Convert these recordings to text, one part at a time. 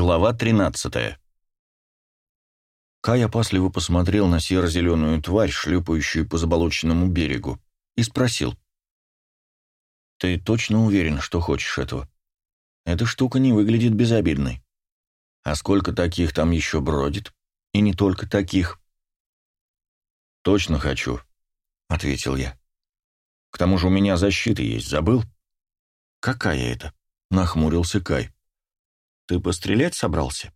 Глава 13 Кай опасливо посмотрел на серо-зеленую тварь, шлепающую по заболоченному берегу, и спросил. «Ты точно уверен, что хочешь этого? Эта штука не выглядит безобидной. А сколько таких там еще бродит? И не только таких?» «Точно хочу», — ответил я. «К тому же у меня защита есть, забыл?» «Какая это?» — нахмурился Кай. Ты пострелять собрался?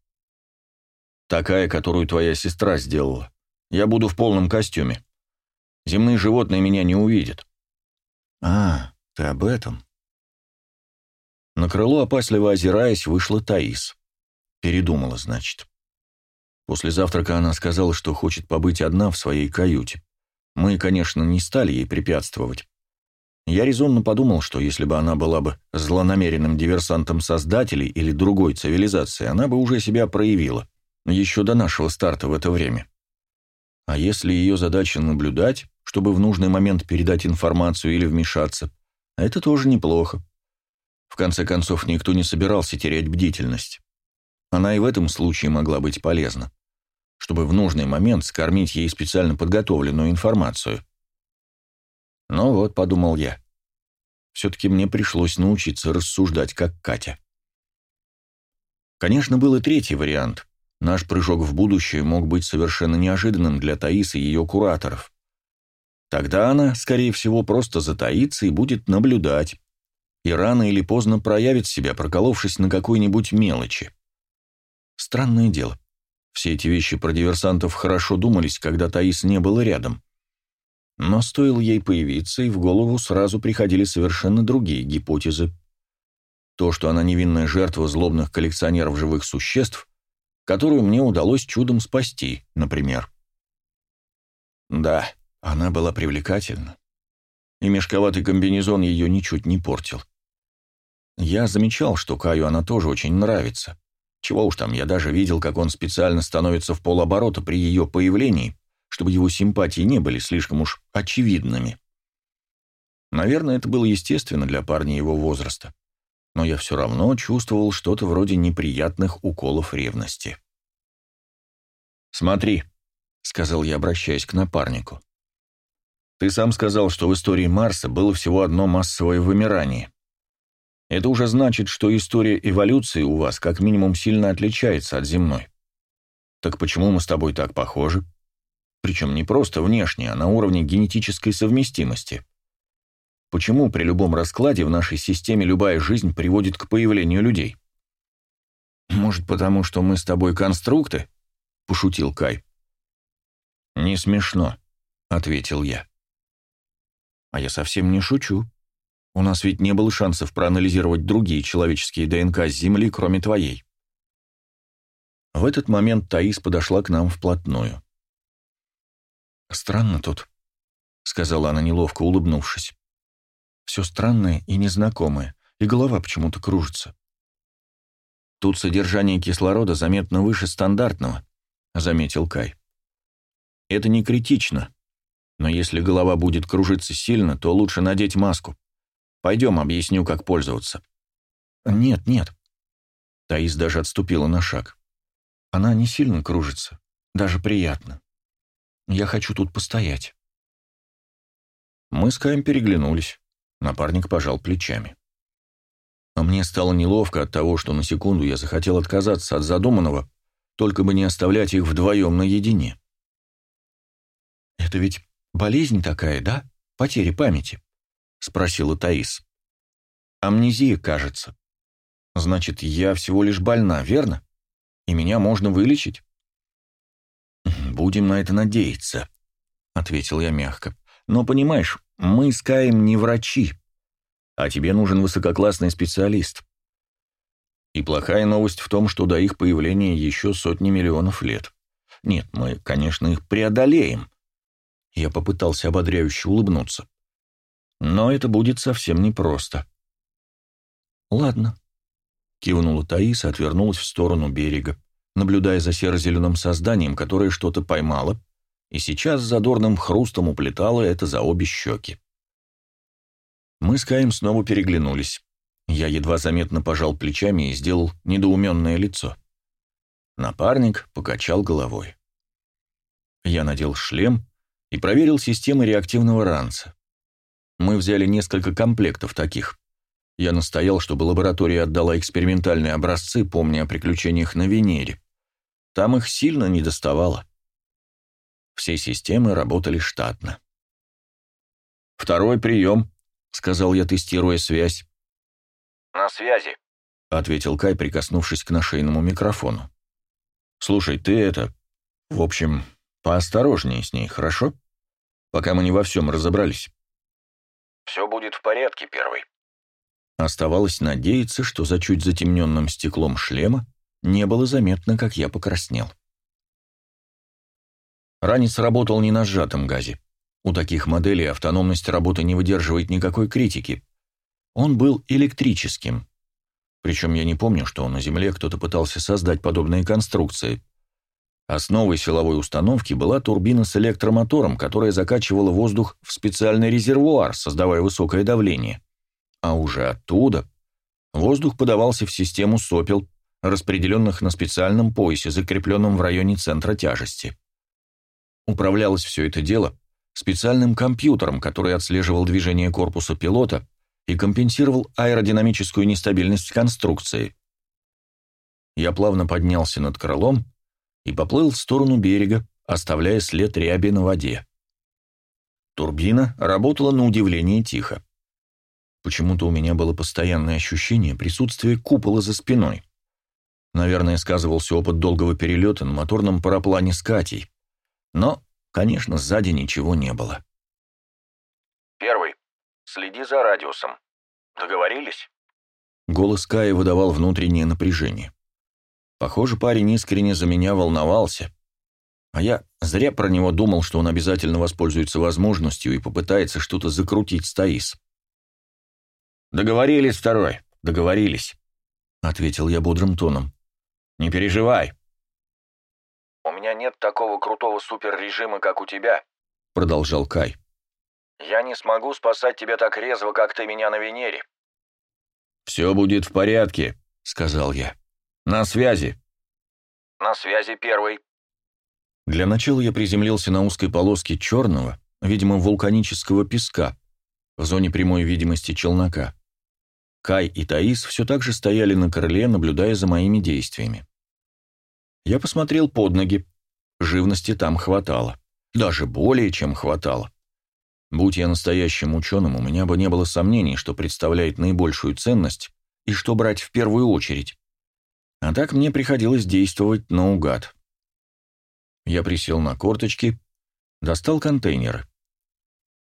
Такая, которую твоя сестра сделала. Я буду в полном костюме. Земные животные меня не увидят. А, ты об этом. На крыло, опасливо озираясь, вышла Таис. Передумала, значит. После завтрака она сказала, что хочет побыть одна в своей каюте. Мы, конечно, не стали ей препятствовать. Я резонно подумал, что если бы она была бы злонамеренным диверсантом Создателей или другой цивилизации, она бы уже себя проявила, еще до нашего старта в это время. А если ее задача наблюдать, чтобы в нужный момент передать информацию или вмешаться, это тоже неплохо. В конце концов, никто не собирался терять бдительность. Она и в этом случае могла быть полезна, чтобы в нужный момент скормить ей специально подготовленную информацию – ну вот, подумал я, все-таки мне пришлось научиться рассуждать, как Катя. Конечно, был и третий вариант. Наш прыжок в будущее мог быть совершенно неожиданным для Таисы и ее кураторов. Тогда она, скорее всего, просто затаится и будет наблюдать. И рано или поздно проявит себя, проколовшись на какой-нибудь мелочи. Странное дело. Все эти вещи про диверсантов хорошо думались, когда Таис не было рядом. Но стоило ей появиться, и в голову сразу приходили совершенно другие гипотезы. То, что она невинная жертва злобных коллекционеров живых существ, которую мне удалось чудом спасти, например. Да, она была привлекательна. И мешковатый комбинезон ее ничуть не портил. Я замечал, что Каю она тоже очень нравится. Чего уж там, я даже видел, как он специально становится в полоборота при ее появлении, чтобы его симпатии не были слишком уж очевидными. Наверное, это было естественно для парня его возраста, но я все равно чувствовал что-то вроде неприятных уколов ревности. «Смотри», — сказал я, обращаясь к напарнику. «Ты сам сказал, что в истории Марса было всего одно массовое вымирание. Это уже значит, что история эволюции у вас как минимум сильно отличается от земной. Так почему мы с тобой так похожи?» Причем не просто внешне, а на уровне генетической совместимости. Почему при любом раскладе в нашей системе любая жизнь приводит к появлению людей? «Может, потому что мы с тобой конструкты?» — пошутил Кай. «Не смешно», — ответил я. «А я совсем не шучу. У нас ведь не было шансов проанализировать другие человеческие ДНК с Земли, кроме твоей». В этот момент Таис подошла к нам вплотную. «Странно тут», — сказала она, неловко улыбнувшись. «Все странное и незнакомое, и голова почему-то кружится». «Тут содержание кислорода заметно выше стандартного», — заметил Кай. «Это не критично, но если голова будет кружиться сильно, то лучше надеть маску. Пойдем, объясню, как пользоваться». «Нет, нет». Таис даже отступила на шаг. «Она не сильно кружится, даже приятно. Я хочу тут постоять». Мы с Каем переглянулись. Напарник пожал плечами. А мне стало неловко от того, что на секунду я захотел отказаться от задуманного, только бы не оставлять их вдвоем наедине. «Это ведь болезнь такая, да? Потеря памяти?» — спросила Таис. «Амнезия, кажется. Значит, я всего лишь больна, верно? И меня можно вылечить?» «Будем на это надеяться», — ответил я мягко. «Но, понимаешь, мы с Каем не врачи, а тебе нужен высококлассный специалист. И плохая новость в том, что до их появления еще сотни миллионов лет. Нет, мы, конечно, их преодолеем». Я попытался ободряюще улыбнуться. «Но это будет совсем непросто». «Ладно», — кивнула Таиса, отвернулась в сторону берега наблюдая за серо-зеленым созданием, которое что-то поймало, и сейчас задорным хрустом уплетало это за обе щеки. Мы с Каем снова переглянулись. Я едва заметно пожал плечами и сделал недоуменное лицо. Напарник покачал головой. Я надел шлем и проверил системы реактивного ранца. Мы взяли несколько комплектов таких. Я настоял, чтобы лаборатория отдала экспериментальные образцы, помня о приключениях на Венере. Там их сильно не доставало. Все системы работали штатно. «Второй прием», — сказал я, тестируя связь. «На связи», — ответил Кай, прикоснувшись к нашейному микрофону. «Слушай, ты это... В общем, поосторожнее с ней, хорошо? Пока мы не во всем разобрались». «Все будет в порядке, первый». Оставалось надеяться, что за чуть затемненным стеклом шлема не было заметно, как я покраснел. Ранец работал не на сжатом газе. У таких моделей автономность работы не выдерживает никакой критики. Он был электрическим. Причем я не помню, что на Земле кто-то пытался создать подобные конструкции. Основой силовой установки была турбина с электромотором, которая закачивала воздух в специальный резервуар, создавая высокое давление. А уже оттуда воздух подавался в систему сопел, распределенных на специальном поясе, закрепленном в районе центра тяжести. Управлялось все это дело специальным компьютером, который отслеживал движение корпуса пилота и компенсировал аэродинамическую нестабильность конструкции. Я плавно поднялся над крылом и поплыл в сторону берега, оставляя след ряби на воде. Турбина работала на удивление тихо. Почему-то у меня было постоянное ощущение присутствия купола за спиной. Наверное, сказывался опыт долгого перелета на моторном параплане с Катей. Но, конечно, сзади ничего не было. «Первый, следи за радиусом. Договорились?» Голос Кая выдавал внутреннее напряжение. Похоже, парень искренне за меня волновался. А я зря про него думал, что он обязательно воспользуется возможностью и попытается что-то закрутить с Таис. «Договорились, второй, договорились», — ответил я бодрым тоном. «Не переживай». «У меня нет такого крутого суперрежима, как у тебя», — продолжал Кай. «Я не смогу спасать тебя так резво, как ты меня на Венере». «Все будет в порядке», — сказал я. «На связи». «На связи первый». Для начала я приземлился на узкой полоске черного, видимо, вулканического песка, в зоне прямой видимости челнока. Кай и Таис все так же стояли на крыле, наблюдая за моими действиями. Я посмотрел под ноги. Живности там хватало. Даже более чем хватало. Будь я настоящим ученым, у меня бы не было сомнений, что представляет наибольшую ценность и что брать в первую очередь. А так мне приходилось действовать наугад. Я присел на корточки, достал контейнеры.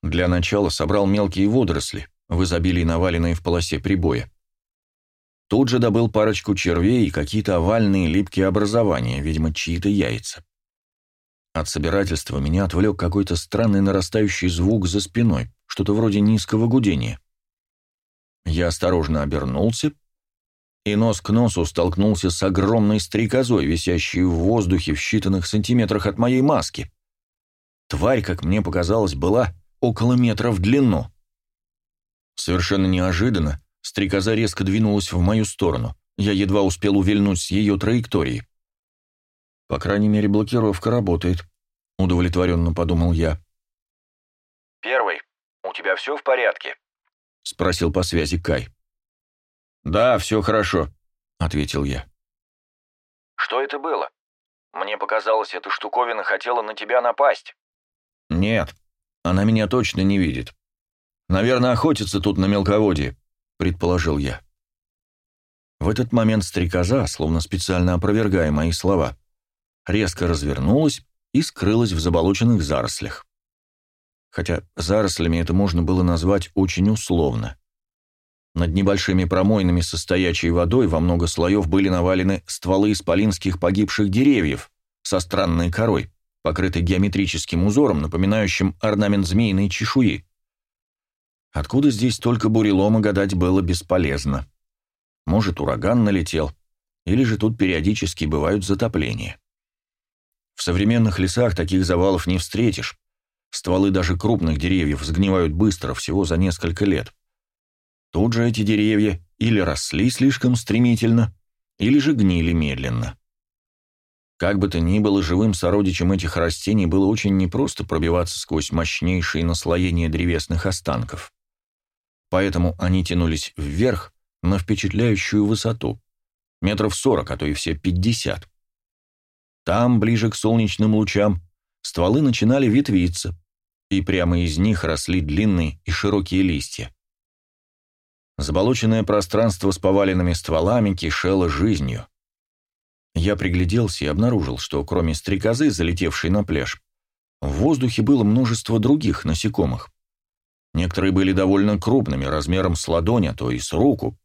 Для начала собрал мелкие водоросли, в изобилии наваленные в полосе прибоя. Тут же добыл парочку червей и какие-то овальные липкие образования, видимо, чьи-то яйца. От собирательства меня отвлек какой-то странный нарастающий звук за спиной, что-то вроде низкого гудения. Я осторожно обернулся и нос к носу столкнулся с огромной стрекозой, висящей в воздухе в считанных сантиметрах от моей маски. Тварь, как мне показалось, была около метра в длину. Совершенно неожиданно стрекоза резко двинулась в мою сторону. Я едва успел увильнуть с ее траектории. По крайней мере, блокировка работает, удовлетворенно подумал я. «Первый, у тебя все в порядке?» — спросил по связи Кай. «Да, все хорошо», — ответил я. «Что это было? Мне показалось, эта штуковина хотела на тебя напасть». «Нет, она меня точно не видит. Наверное, охотится тут на мелководье», — предположил я. В этот момент стрекоза, словно специально опровергая мои слова, резко развернулась и скрылась в заболоченных зарослях. Хотя зарослями это можно было назвать очень условно. Над небольшими промойнами со стоячей водой во много слоев были навалены стволы исполинских погибших деревьев со странной корой, покрытой геометрическим узором, напоминающим орнамент змеиной чешуи. Откуда здесь только бурелома гадать было бесполезно. Может, ураган налетел, или же тут периодически бывают затопления. В современных лесах таких завалов не встретишь. Стволы даже крупных деревьев сгнивают быстро, всего за несколько лет. Тут же эти деревья или росли слишком стремительно, или же гнили медленно. Как бы то ни было, живым сородичем этих растений было очень непросто пробиваться сквозь мощнейшие наслоения древесных останков. Поэтому они тянулись вверх на впечатляющую высоту, метров сорок, а то и все пятьдесят. Там, ближе к солнечным лучам, стволы начинали ветвиться, и прямо из них росли длинные и широкие листья. Заболоченное пространство с поваленными стволами кишело жизнью. Я пригляделся и обнаружил, что кроме стрекозы, залетевшей на пляж, в воздухе было множество других насекомых. Некоторые были довольно крупными, размером с ладонь, а то и с руку.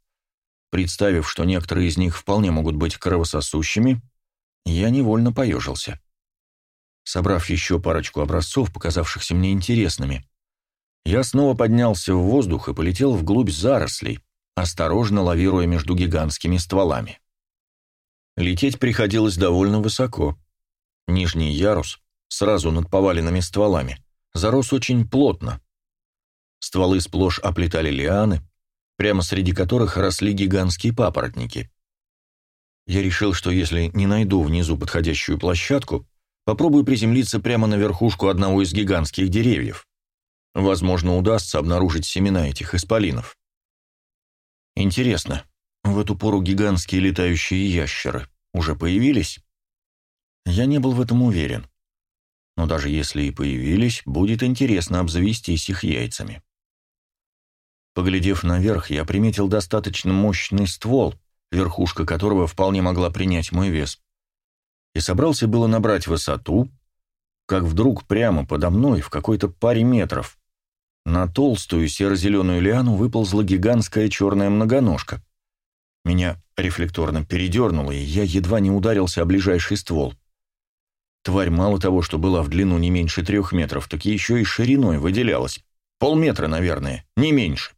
Представив, что некоторые из них вполне могут быть кровососущими, я невольно поежился. Собрав еще парочку образцов, показавшихся мне интересными, я снова поднялся в воздух и полетел вглубь зарослей, осторожно лавируя между гигантскими стволами. Лететь приходилось довольно высоко. Нижний ярус, сразу над поваленными стволами, зарос очень плотно. Стволы сплошь оплетали лианы, прямо среди которых росли гигантские папоротники. Я решил, что если не найду внизу подходящую площадку, попробую приземлиться прямо на верхушку одного из гигантских деревьев. Возможно, удастся обнаружить семена этих исполинов. Интересно, в эту пору гигантские летающие ящеры уже появились? Я не был в этом уверен. Но даже если и появились, будет интересно обзавестись их яйцами. Поглядев наверх, я приметил достаточно мощный ствол, верхушка которого вполне могла принять мой вес. И собрался было набрать высоту, как вдруг прямо подо мной, в какой-то паре метров, на толстую серо-зеленую лиану выползла гигантская черная многоножка. Меня рефлекторно передернуло, и я едва не ударился о ближайший ствол. Тварь мало того, что была в длину не меньше трех метров, так еще и шириной выделялась. Полметра, наверное, не меньше.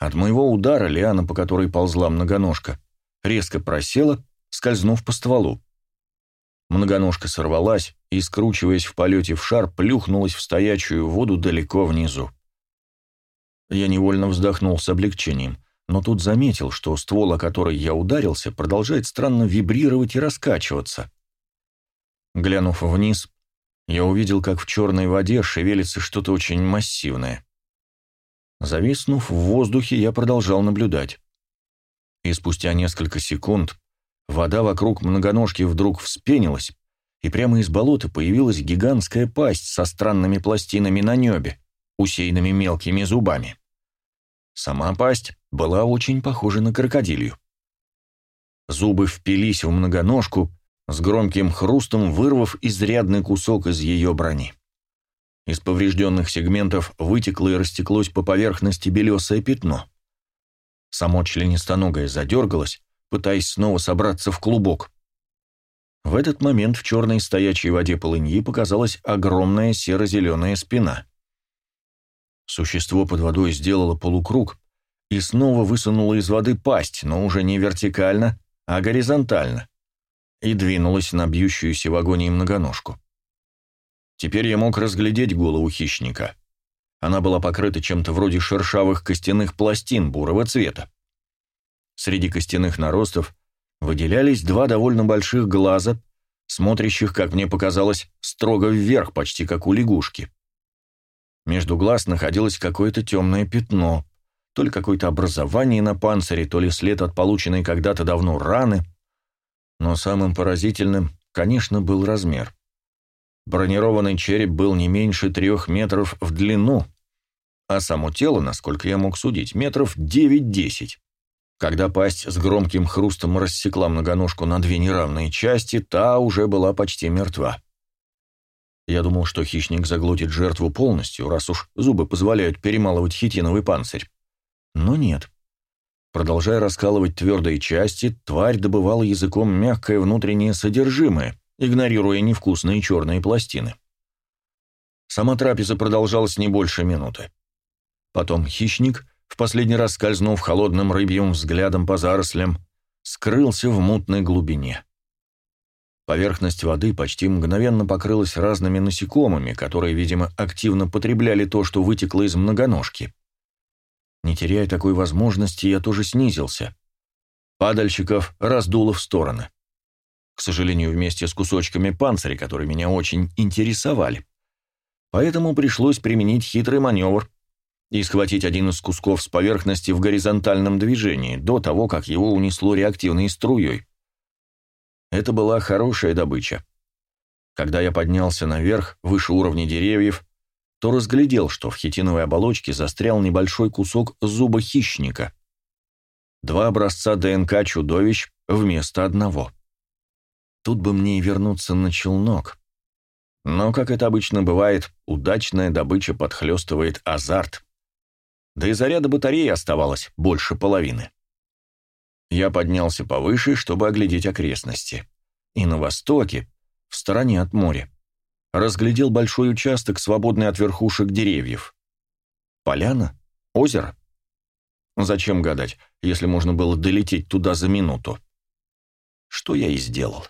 От моего удара лиана, по которой ползла многоножка, резко просела, скользнув по стволу. Многоножка сорвалась и, скручиваясь в полете в шар, плюхнулась в стоячую воду далеко внизу. Я невольно вздохнул с облегчением — но тут заметил, что ствол, о который я ударился, продолжает странно вибрировать и раскачиваться. Глянув вниз, я увидел, как в черной воде шевелится что-то очень массивное. Зависнув в воздухе, я продолжал наблюдать. И спустя несколько секунд вода вокруг многоножки вдруг вспенилась, и прямо из болота появилась гигантская пасть со странными пластинами на небе, усеянными мелкими зубами. Сама пасть была очень похожа на крокодилью. Зубы впились в многоножку, с громким хрустом вырвав изрядный кусок из ее брони. Из поврежденных сегментов вытекло и растеклось по поверхности белесое пятно. Само членистоногое задергалось, пытаясь снова собраться в клубок. В этот момент в черной стоячей воде полыньи показалась огромная серо-зеленая спина. Существо под водой сделало полукруг и снова высунуло из воды пасть, но уже не вертикально, а горизонтально, и двинулось на бьющуюся в агонии многоножку. Теперь я мог разглядеть голову хищника. Она была покрыта чем-то вроде шершавых костяных пластин бурого цвета. Среди костяных наростов выделялись два довольно больших глаза, смотрящих, как мне показалось, строго вверх, почти как у лягушки. Между глаз находилось какое-то темное пятно, то ли какое-то образование на панцире, то ли след от полученной когда-то давно раны. Но самым поразительным, конечно, был размер. Бронированный череп был не меньше трех метров в длину, а само тело, насколько я мог судить, метров девять-десять. Когда пасть с громким хрустом рассекла многоножку на две неравные части, та уже была почти мертва. Я думал, что хищник заглотит жертву полностью, раз уж зубы позволяют перемалывать хитиновый панцирь. Но нет. Продолжая раскалывать твердые части, тварь добывала языком мягкое внутреннее содержимое, игнорируя невкусные черные пластины. Сама трапеза продолжалась не больше минуты. Потом хищник, в последний раз скользнув холодным рыбьим взглядом по зарослям, скрылся в мутной глубине. Поверхность воды почти мгновенно покрылась разными насекомыми, которые, видимо, активно потребляли то, что вытекло из многоножки. Не теряя такой возможности, я тоже снизился. Падальщиков раздуло в стороны. К сожалению, вместе с кусочками панциря, которые меня очень интересовали. Поэтому пришлось применить хитрый маневр и схватить один из кусков с поверхности в горизонтальном движении, до того, как его унесло реактивной струей. Это была хорошая добыча. Когда я поднялся наверх, выше уровня деревьев, то разглядел, что в хитиновой оболочке застрял небольшой кусок зуба хищника. Два образца ДНК чудовищ вместо одного. Тут бы мне и вернуться на челнок. Но, как это обычно бывает, удачная добыча подхлестывает азарт. Да и заряда батареи оставалось больше половины. Я поднялся повыше, чтобы оглядеть окрестности. И на востоке, в стороне от моря, разглядел большой участок, свободный от верхушек деревьев. Поляна? Озеро? Зачем гадать, если можно было долететь туда за минуту? Что я и сделал.